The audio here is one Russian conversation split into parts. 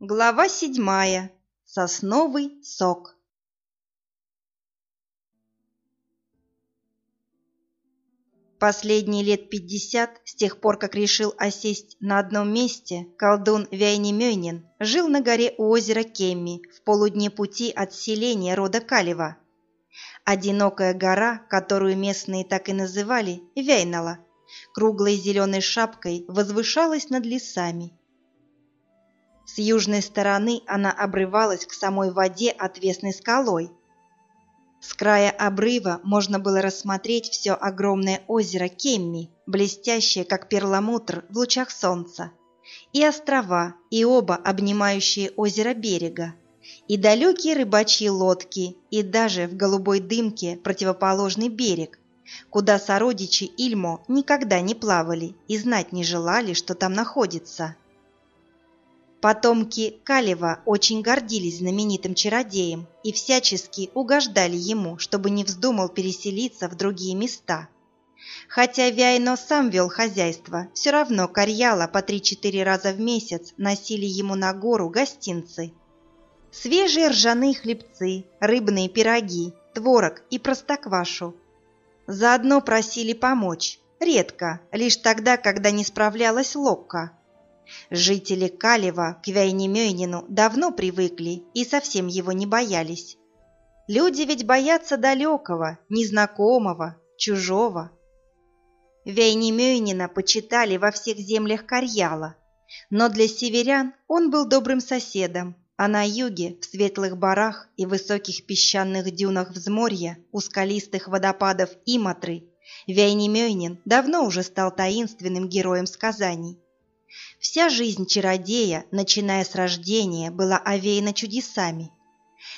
Глава седьмая. Сосновый сок. Последние лет пятьдесят, с тех пор, как решил осесть на одном месте, колдун Вяйнемёнин жил на горе у озера Кемми в полудне пути от селения рода Калева. Одинокая гора, которую местные так и называли Вяйнала, круглой зеленой шапкой возвышалась над лесами – с южной стороны она обрывалась к самой воде отвесной скалой. С края обрыва можно было рассмотреть все огромное озеро Кемми, блестящее, как перламутр в лучах солнца, и острова, и оба обнимающие озеро берега, и далекие рыбачьи лодки, и даже в голубой дымке противоположный берег, куда сородичи Ильмо никогда не плавали и знать не желали, что там находится. Потомки Калева очень гордились знаменитым чародеем и всячески угождали ему, чтобы не вздумал переселиться в другие места. Хотя Вяйно сам вел хозяйство, все равно Карьяла по три-четыре раза в месяц носили ему на гору гостинцы. Свежие ржаные хлебцы, рыбные пироги, творог и простоквашу. Заодно просили помочь, редко, лишь тогда, когда не справлялась Локка. Жители Калева к Вяйнемёйнину давно привыкли и совсем его не боялись. Люди ведь боятся далекого, незнакомого, чужого. Вяйнемёйнина почитали во всех землях Карьяла, но для северян он был добрым соседом, а на юге, в светлых барах и высоких песчаных дюнах взморья, у скалистых водопадов Иматры, Вяйнемёйнин давно уже стал таинственным героем сказаний. Вся жизнь чародея, начиная с рождения, была овеяна чудесами.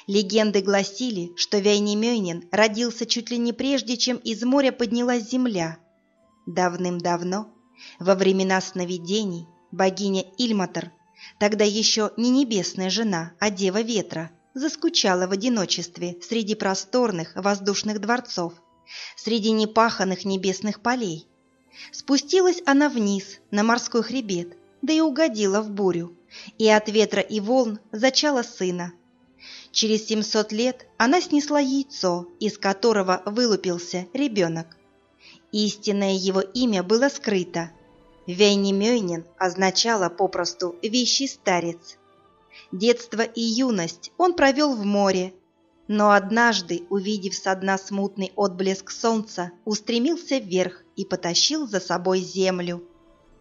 Легенды гласили, что Вяйнемёнин родился чуть ли не прежде, чем из моря поднялась земля. Давным-давно, во времена сновидений, богиня Ильматор, тогда еще не небесная жена, а дева ветра, заскучала в одиночестве среди просторных воздушных дворцов, среди непаханных небесных полей. Спустилась она вниз, на морской хребет, да и угодила в бурю, и от ветра и волн зачала сына. Через семьсот лет она снесла яйцо, из которого вылупился ребенок. Истинное его имя было скрыто. Вейнемёйнин означало попросту «вещий старец». Детство и юность он провел в море, но однажды, увидев со дна смутный отблеск солнца, устремился вверх и потащил за собой землю.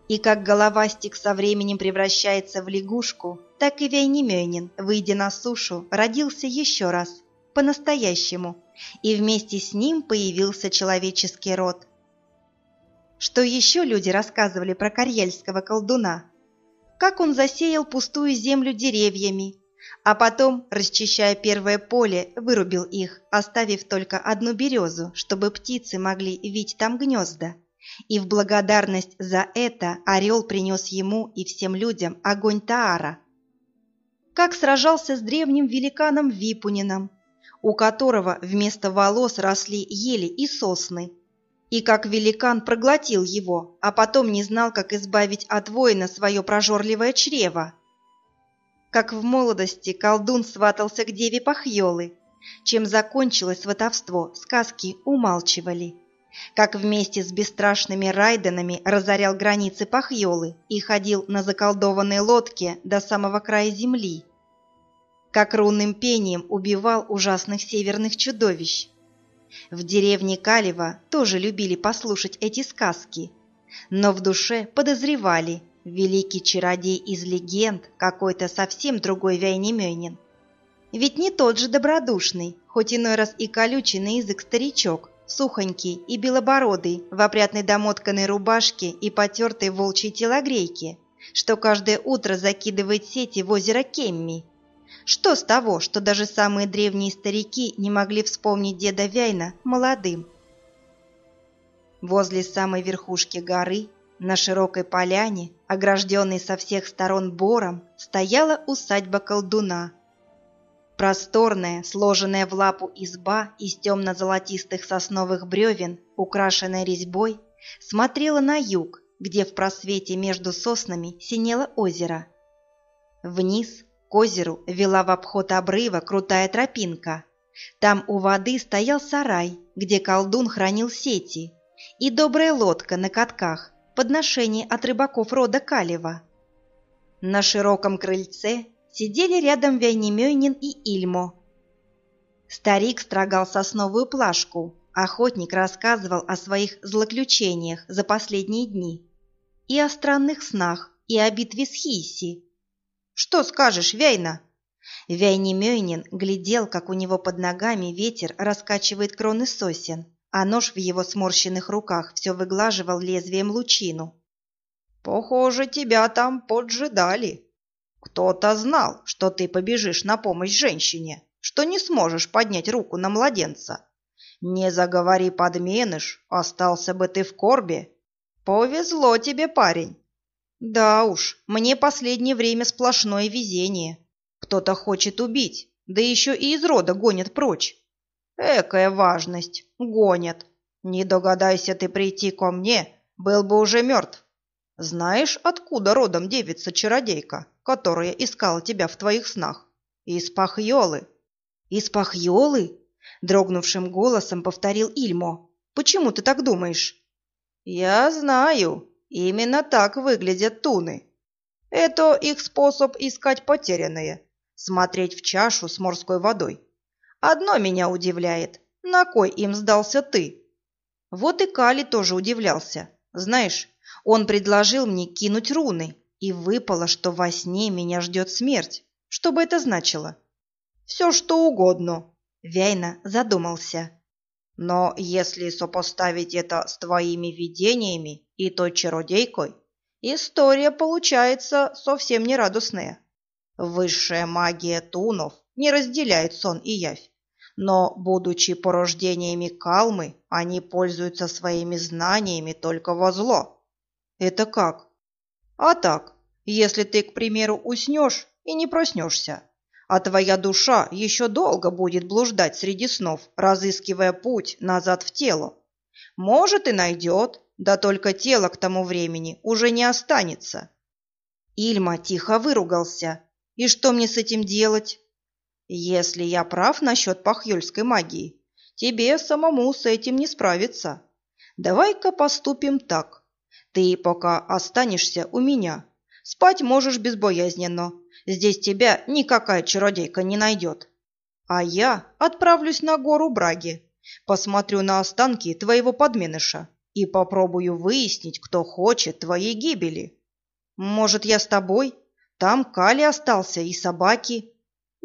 И как головастик со временем превращается в лягушку, так и Вейнемёнин, выйдя на сушу, родился еще раз, по-настоящему, и вместе с ним появился человеческий род. Что еще люди рассказывали про карьельского колдуна? Как он засеял пустую землю деревьями, а потом, расчищая первое поле, вырубил их, оставив только одну березу, чтобы птицы могли вить там гнезда и в благодарность за это орел принес ему и всем людям огонь Таара. Как сражался с древним великаном Випунином, у которого вместо волос росли ели и сосны, и как великан проглотил его, а потом не знал, как избавить от воина свое прожорливое чрево. Как в молодости колдун сватался к деве Пахьолы, чем закончилось сватовство, сказки умалчивали как вместе с бесстрашными райденами разорял границы Пахьолы и ходил на заколдованной лодке до самого края земли, как рунным пением убивал ужасных северных чудовищ. В деревне Калева тоже любили послушать эти сказки, но в душе подозревали, великий чародей из легенд какой-то совсем другой Вяйнемёнин. Ведь не тот же добродушный, хоть иной раз и колючий на язык старичок, сухонький и белобородый, в опрятной домотканной рубашке и потертой волчьей телогрейке, что каждое утро закидывает сети в озеро Кемми. Что с того, что даже самые древние старики не могли вспомнить деда Вяйна молодым? Возле самой верхушки горы, на широкой поляне, огражденной со всех сторон бором, стояла усадьба колдуна – Просторная, сложенная в лапу изба из темно-золотистых сосновых бревен, украшенная резьбой, смотрела на юг, где в просвете между соснами синело озеро. Вниз, К озеру вела в обход обрыва крутая тропинка. Там у воды стоял сарай, где колдун хранил сети, и добрая лодка на катках, подношение от рыбаков рода Калева. На широком крыльце сидели рядом Вяйнемёйнин и Ильмо. Старик строгал сосновую плашку, охотник рассказывал о своих злоключениях за последние дни и о странных снах, и о битве с Хиси. «Что скажешь, Вяйна?» Вяйнемёйнин глядел, как у него под ногами ветер раскачивает кроны сосен, а нож в его сморщенных руках все выглаживал лезвием лучину. «Похоже, тебя там поджидали. Кто-то знал, что ты побежишь на помощь женщине, что не сможешь поднять руку на младенца. Не заговори, подменыш, остался бы ты в корбе. Повезло тебе, парень». «Да уж, мне последнее время сплошное везение. Кто-то хочет убить, да еще и из рода гонят прочь. Экая важность, гонят. Не догадайся ты прийти ко мне, был бы уже мертв. Знаешь, откуда родом девица-чародейка, которая искала тебя в твоих снах? Из Пахьолы. Из Пахьолы? Дрогнувшим голосом повторил Ильмо. Почему ты так думаешь? Я знаю, именно так выглядят туны. Это их способ искать потерянное, смотреть в чашу с морской водой. Одно меня удивляет. На кой им сдался ты? Вот и Кали тоже удивлялся. Знаешь, он предложил мне кинуть руны, и выпало, что во сне меня ждет смерть. Что бы это значило? Все, что угодно. Вяйна задумался. Но если сопоставить это с твоими видениями и той чародейкой, история получается совсем не радостная. Высшая магия тунов не разделяет сон и явь. Но, будучи порождениями Калмы, они пользуются своими знаниями только во зло. Это как? А так, если ты, к примеру, уснешь и не проснешься, а твоя душа еще долго будет блуждать среди снов, разыскивая путь назад в тело. Может и найдет, да только тело к тому времени уже не останется. Ильма тихо выругался. И что мне с этим делать? Если я прав насчет пахюльской магии, тебе самому с этим не справиться. Давай-ка поступим так. Ты пока останешься у меня. Спать можешь безбоязненно. Здесь тебя никакая чародейка не найдет. А я отправлюсь на гору Браги, посмотрю на останки твоего подменыша и попробую выяснить, кто хочет твоей гибели. Может, я с тобой? Там Кали остался и собаки.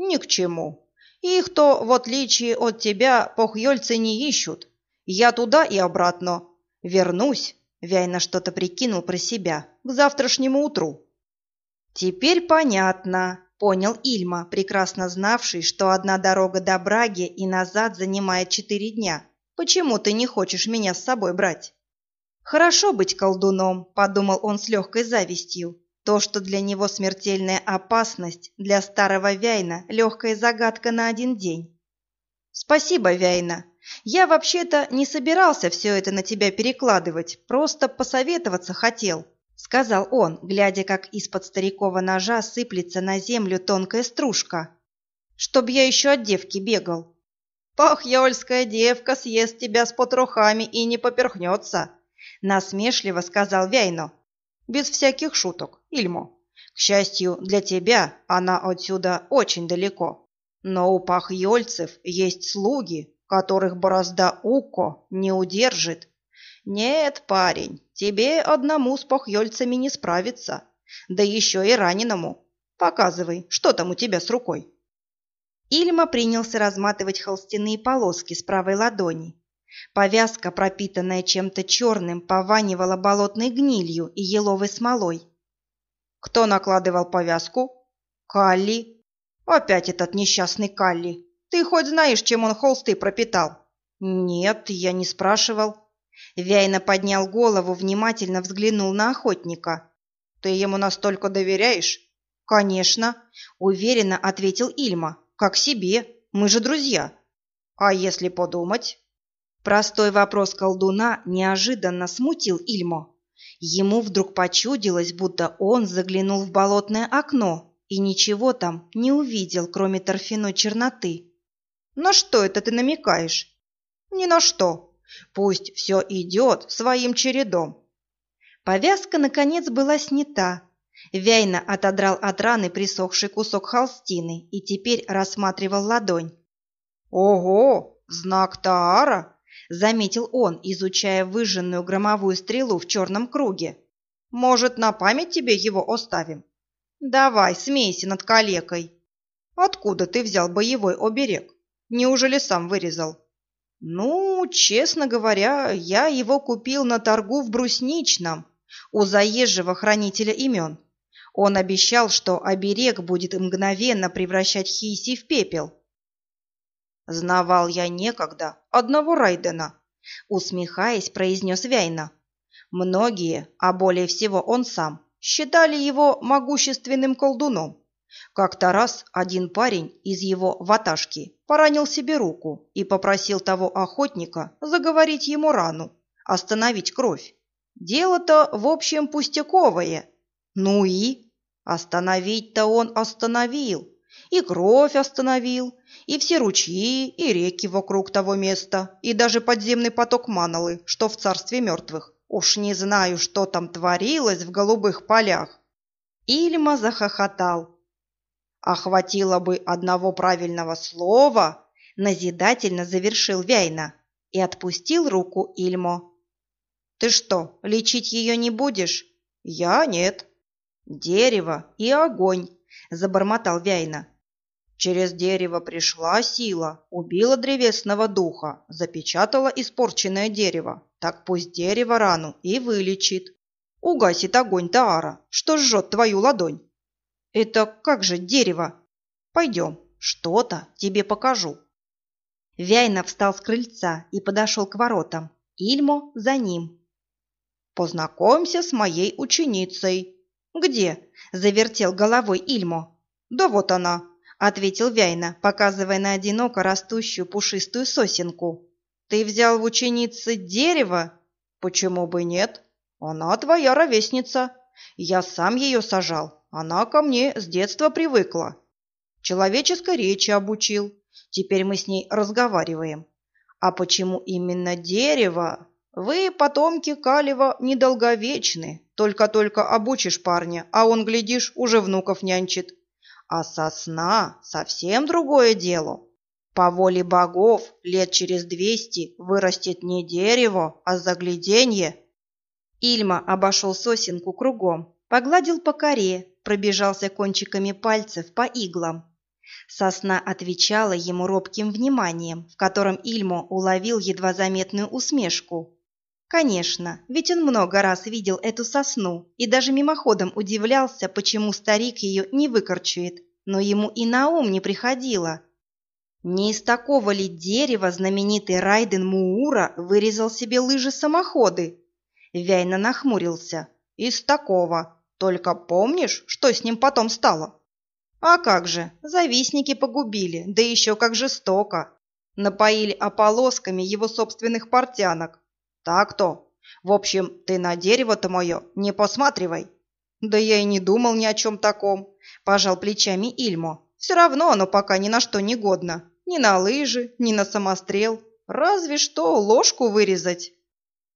Ни к чему. Их-то, в отличие от тебя, похьёльцы не ищут. Я туда и обратно. Вернусь, Вяйна что-то прикинул про себя, к завтрашнему утру. Теперь понятно, понял Ильма, прекрасно знавший, что одна дорога до Браги и назад занимает четыре дня. Почему ты не хочешь меня с собой брать? Хорошо быть колдуном, подумал он с легкой завистью. То, что для него смертельная опасность, для старого Вяйна легкая загадка на один день. Спасибо, Вяйна. Я вообще-то не собирался все это на тебя перекладывать, просто посоветоваться хотел, сказал он, глядя, как из-под старикова ножа сыплется на землю тонкая стружка. Чтоб я еще от девки бегал. Пахьёльская девка съест тебя с потрохами и не поперхнется, насмешливо сказал Вяйно без всяких шуток, Ильмо. К счастью для тебя, она отсюда очень далеко. Но у пахьёльцев есть слуги, которых борозда Уко не удержит. Нет, парень, тебе одному с пахьёльцами не справиться, да еще и раненому. Показывай, что там у тебя с рукой. Ильма принялся разматывать холстяные полоски с правой ладони. Повязка, пропитанная чем-то черным, пованивала болотной гнилью и еловой смолой. Кто накладывал повязку? Калли. Опять этот несчастный Калли. Ты хоть знаешь, чем он холсты пропитал? Нет, я не спрашивал. Вяйна поднял голову, внимательно взглянул на охотника. Ты ему настолько доверяешь? Конечно, уверенно ответил Ильма. Как себе, мы же друзья. А если подумать? Простой вопрос колдуна неожиданно смутил Ильмо. Ему вдруг почудилось, будто он заглянул в болотное окно и ничего там не увидел, кроме торфяной черноты. «На что это ты намекаешь?» «Ни на что. Пусть все идет своим чередом». Повязка, наконец, была снята. Вяйна отодрал от раны присохший кусок холстины и теперь рассматривал ладонь. «Ого, знак Таара!» — заметил он, изучая выжженную громовую стрелу в черном круге. «Может, на память тебе его оставим?» «Давай, смейся над калекой!» «Откуда ты взял боевой оберег? Неужели сам вырезал?» «Ну, честно говоря, я его купил на торгу в Брусничном, у заезжего хранителя имен. Он обещал, что оберег будет мгновенно превращать Хиси в пепел. «Знавал я некогда одного Райдена», — усмехаясь, произнес Вяйна. «Многие, а более всего он сам, считали его могущественным колдуном. Как-то раз один парень из его ваташки поранил себе руку и попросил того охотника заговорить ему рану, остановить кровь. Дело-то, в общем, пустяковое. Ну и? Остановить-то он остановил. И кровь остановил, и все ручьи, и реки вокруг того места, и даже подземный поток Маналы, что в царстве мертвых. Уж не знаю, что там творилось в голубых полях. Ильма захохотал. Охватило бы одного правильного слова, назидательно завершил Вяйна и отпустил руку Ильмо. Ты что, лечить ее не будешь? Я нет. Дерево и огонь, забормотал Вяйна. Через дерево пришла сила, убила древесного духа, запечатала испорченное дерево. Так пусть дерево рану и вылечит. Угасит огонь Таара, что жжет твою ладонь. Это как же дерево? Пойдем, что-то тебе покажу. Вяйна встал с крыльца и подошел к воротам. Ильмо за ним. Познакомься с моей ученицей. Где? Завертел головой Ильмо. Да вот она, ответил Вяйна, показывая на одиноко растущую пушистую сосенку. Ты взял в ученицы дерево? Почему бы нет? Она твоя ровесница. Я сам ее сажал. Она ко мне с детства привыкла. Человеческой речи обучил. Теперь мы с ней разговариваем. А почему именно дерево? Вы, потомки Калева, недолговечны. Только-только обучишь парня, а он, глядишь, уже внуков нянчит. А сосна — совсем другое дело. По воле богов лет через двести вырастет не дерево, а загляденье. Ильма обошел сосенку кругом, погладил по коре, пробежался кончиками пальцев по иглам. Сосна отвечала ему робким вниманием, в котором Ильмо уловил едва заметную усмешку. Конечно, ведь он много раз видел эту сосну и даже мимоходом удивлялся, почему старик ее не выкорчует, но ему и на ум не приходило. Не из такого ли дерева знаменитый Райден Муура вырезал себе лыжи-самоходы? Вяйна нахмурился. Из такого. Только помнишь, что с ним потом стало? А как же, завистники погубили, да еще как жестоко. Напоили ополосками его собственных портянок, так-то. В общем, ты на дерево-то мое не посматривай. Да я и не думал ни о чем таком, пожал плечами Ильмо. Все равно оно пока ни на что не годно. Ни на лыжи, ни на самострел. Разве что ложку вырезать.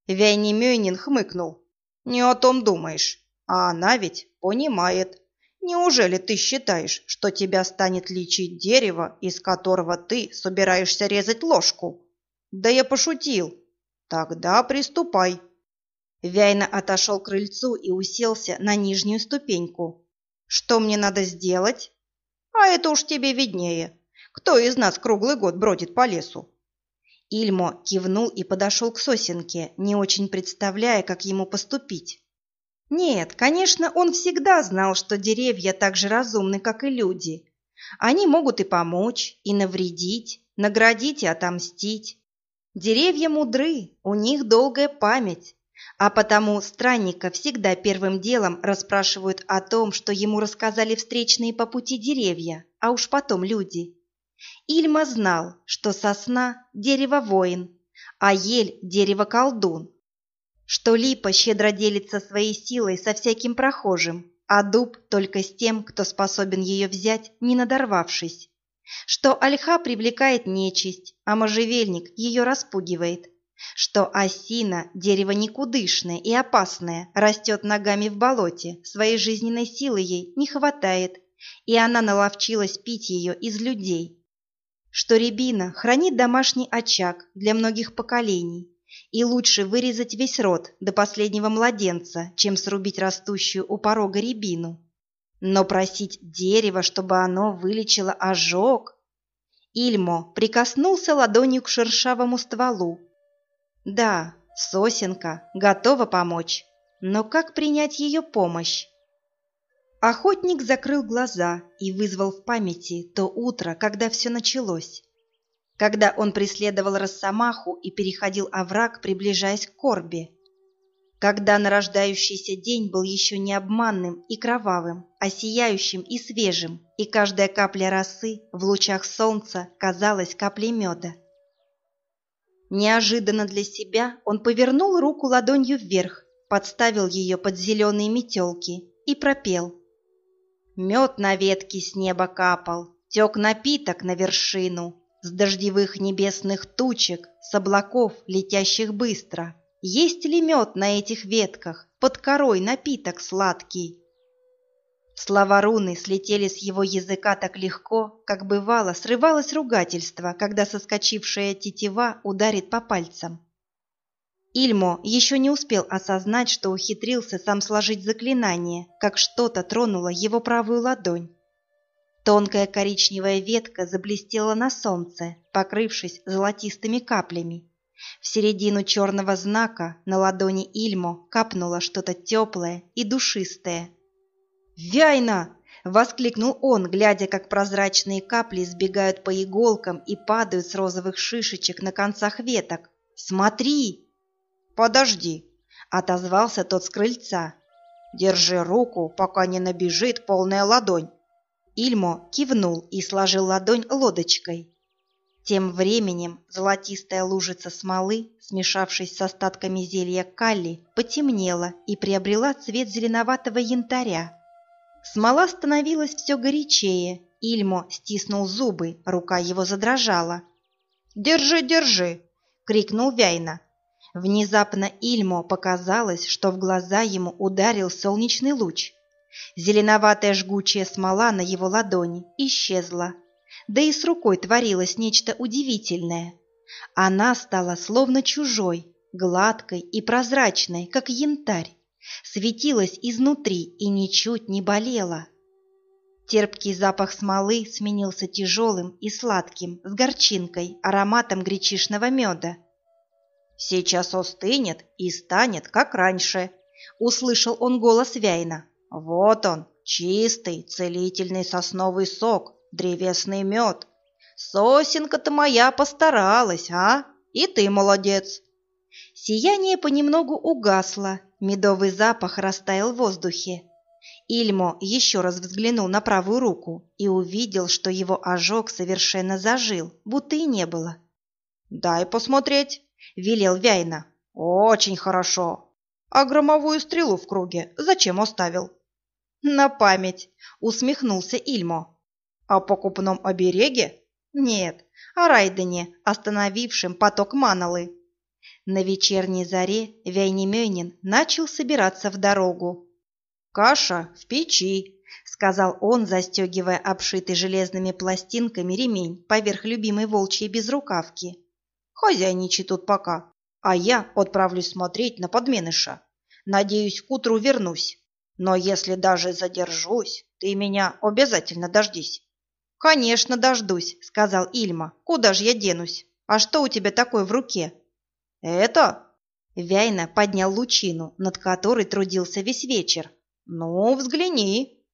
Вяйнемёйнин хмыкнул. Не о том думаешь. А она ведь понимает. Неужели ты считаешь, что тебя станет лечить дерево, из которого ты собираешься резать ложку? Да я пошутил. Тогда приступай. Вяйна отошел к крыльцу и уселся на нижнюю ступеньку. Что мне надо сделать? А это уж тебе виднее. Кто из нас круглый год бродит по лесу? Ильмо кивнул и подошел к сосенке, не очень представляя, как ему поступить. Нет, конечно, он всегда знал, что деревья так же разумны, как и люди. Они могут и помочь, и навредить, наградить и отомстить. Деревья мудры, у них долгая память, а потому странника всегда первым делом расспрашивают о том, что ему рассказали встречные по пути деревья, а уж потом люди. Ильма знал, что сосна – дерево-воин, а ель – дерево-колдун, что липа щедро делится своей силой со всяким прохожим, а дуб только с тем, кто способен ее взять, не надорвавшись. Что ольха привлекает нечисть, а можжевельник ее распугивает. Что осина – дерево никудышное и опасное, растет ногами в болоте, своей жизненной силы ей не хватает, и она наловчилась пить ее из людей. Что рябина хранит домашний очаг для многих поколений, и лучше вырезать весь род до последнего младенца, чем срубить растущую у порога рябину. Но просить дерево, чтобы оно вылечило ожог... Ильмо прикоснулся ладонью к шершавому стволу. Да, сосенка готова помочь, но как принять ее помощь? Охотник закрыл глаза и вызвал в памяти то утро, когда все началось. Когда он преследовал Росомаху и переходил овраг, приближаясь к корбе. Когда нарождающийся день был еще не обманным и кровавым, а сияющим и свежим, и каждая капля росы в лучах солнца казалась каплей меда. Неожиданно для себя он повернул руку ладонью вверх, подставил ее под зеленые метелки и пропел – Мед на ветке с неба капал, тек напиток на вершину, С дождевых небесных тучек, с облаков, летящих быстро. Есть ли мед на этих ветках, под корой напиток сладкий? Слова руны слетели с его языка так легко, как бывало, срывалось ругательство, когда соскочившая тетива ударит по пальцам. Ильмо еще не успел осознать, что ухитрился сам сложить заклинание, как что-то тронуло его правую ладонь. Тонкая коричневая ветка заблестела на солнце, покрывшись золотистыми каплями. В середину черного знака на ладони Ильмо капнуло что-то теплое и душистое. «Вяйна!» — воскликнул он, глядя, как прозрачные капли сбегают по иголкам и падают с розовых шишечек на концах веток. «Смотри!» «Подожди!» — отозвался тот с крыльца. «Держи руку, пока не набежит полная ладонь». Ильмо кивнул и сложил ладонь лодочкой. Тем временем золотистая лужица смолы, смешавшись с остатками зелья калли, потемнела и приобрела цвет зеленоватого янтаря. Смола становилась все горячее. Ильмо стиснул зубы, рука его задрожала. «Держи, держи!» — крикнул Вяйна. Внезапно Ильмо показалось, что в глаза ему ударил солнечный луч. Зеленоватая жгучая смола на его ладони исчезла. Да и с рукой творилось нечто удивительное. Она стала словно чужой, гладкой и прозрачной, как янтарь. Светилась изнутри и ничуть не болела. Терпкий запах смолы сменился тяжелым и сладким, с горчинкой, ароматом гречишного меда. Сейчас остынет и станет, как раньше. Услышал он голос Вяйна. Вот он, чистый, целительный сосновый сок, древесный мед. Сосенка-то моя постаралась, а? И ты молодец. Сияние понемногу угасло, медовый запах растаял в воздухе. Ильмо еще раз взглянул на правую руку и увидел, что его ожог совершенно зажил, будто и не было. «Дай посмотреть», — велел Вяйна. «Очень хорошо. А громовую стрелу в круге зачем оставил?» «На память», — усмехнулся Ильмо. «О покупном обереге?» «Нет, о Райдене, остановившем поток Маналы». На вечерней заре Вяйнемёнин начал собираться в дорогу. «Каша в печи», — сказал он, застегивая обшитый железными пластинками ремень поверх любимой волчьей безрукавки. Хозяйничай тут пока, а я отправлюсь смотреть на подменыша. Надеюсь, к утру вернусь. Но если даже задержусь, ты меня обязательно дождись. Конечно, дождусь, сказал Ильма. Куда же я денусь? А что у тебя такое в руке? Это? Вяйна поднял лучину, над которой трудился весь вечер. Ну, взгляни.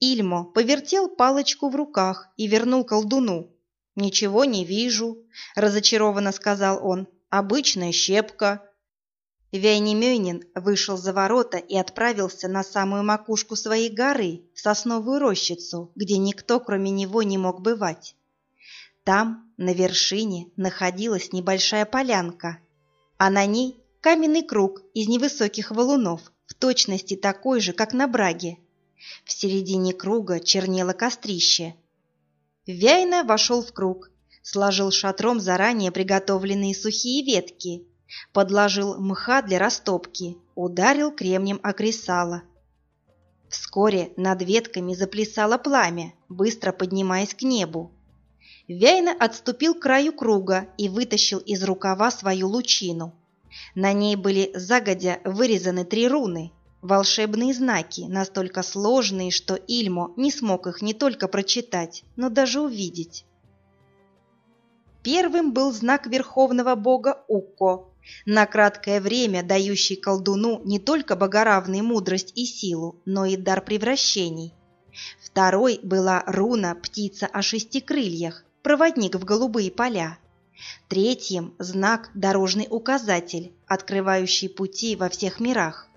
Ильмо повертел палочку в руках и вернул колдуну. «Ничего не вижу», — разочарованно сказал он. «Обычная щепка». Вяйнемёнин вышел за ворота и отправился на самую макушку своей горы, в сосновую рощицу, где никто, кроме него, не мог бывать. Там, на вершине, находилась небольшая полянка, а на ней каменный круг из невысоких валунов, в точности такой же, как на Браге. В середине круга чернело кострище. Вяйна вошел в круг, сложил шатром заранее приготовленные сухие ветки, подложил мха для растопки, ударил кремнем о кресало. Вскоре над ветками заплясало пламя, быстро поднимаясь к небу. Вяйна отступил к краю круга и вытащил из рукава свою лучину. На ней были загодя вырезаны три руны, волшебные знаки, настолько сложные, что Ильмо не смог их не только прочитать, но даже увидеть. Первым был знак верховного бога Укко, на краткое время дающий колдуну не только богоравную мудрость и силу, но и дар превращений. Второй была руна «Птица о шести крыльях», проводник в голубые поля. Третьим – знак «Дорожный указатель», открывающий пути во всех мирах.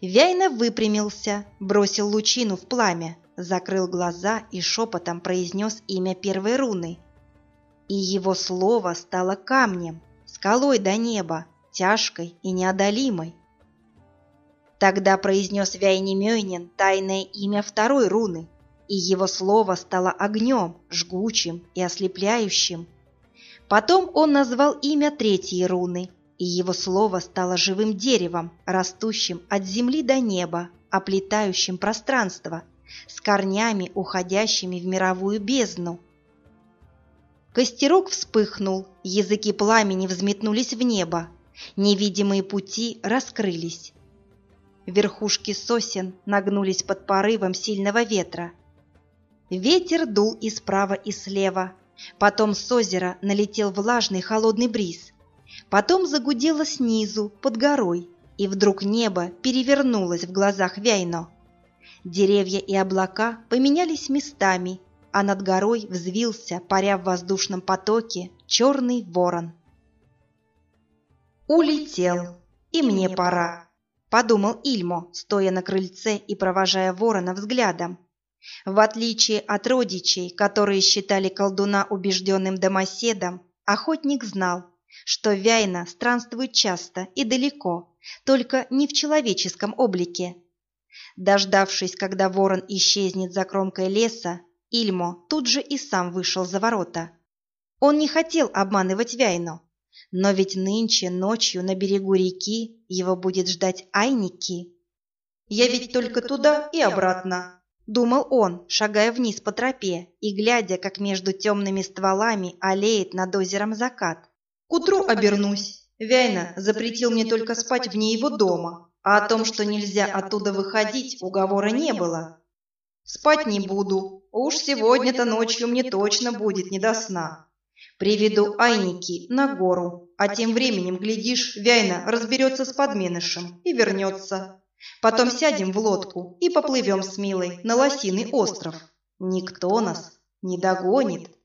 Вяйна выпрямился, бросил лучину в пламя, закрыл глаза и шепотом произнес имя первой руны. И его слово стало камнем, скалой до неба, тяжкой и неодолимой. Тогда произнес Вяйнемёйнин тайное имя второй руны, и его слово стало огнем, жгучим и ослепляющим. Потом он назвал имя третьей руны, и его слово стало живым деревом, растущим от земли до неба, оплетающим пространство, с корнями, уходящими в мировую бездну. Костерок вспыхнул, языки пламени взметнулись в небо, невидимые пути раскрылись. Верхушки сосен нагнулись под порывом сильного ветра. Ветер дул и справа, и слева. Потом с озера налетел влажный холодный бриз. Потом загудело снизу, под горой, и вдруг небо перевернулось в глазах Вяйно. Деревья и облака поменялись местами, а над горой взвился, паря в воздушном потоке, черный ворон. «Улетел, и мне пора», — подумал Ильмо, стоя на крыльце и провожая ворона взглядом. В отличие от родичей, которые считали колдуна убежденным домоседом, охотник знал, что Вяйна странствует часто и далеко, только не в человеческом облике. Дождавшись, когда ворон исчезнет за кромкой леса, Ильмо тут же и сам вышел за ворота. Он не хотел обманывать Вяйну, но ведь нынче ночью на берегу реки его будет ждать Айники. «Я ведь только туда и обратно», — думал он, шагая вниз по тропе и глядя, как между темными стволами аллеет над озером закат. «К утру обернусь. Вяйна запретил мне только спать вне его дома, а о том, что нельзя оттуда выходить, уговора не было. Спать не буду. Уж сегодня-то ночью мне точно будет не до сна. Приведу Айники на гору, а тем временем, глядишь, Вяйна разберется с подменышем и вернется. Потом сядем в лодку и поплывем с Милой на Лосиный остров. Никто нас не догонит.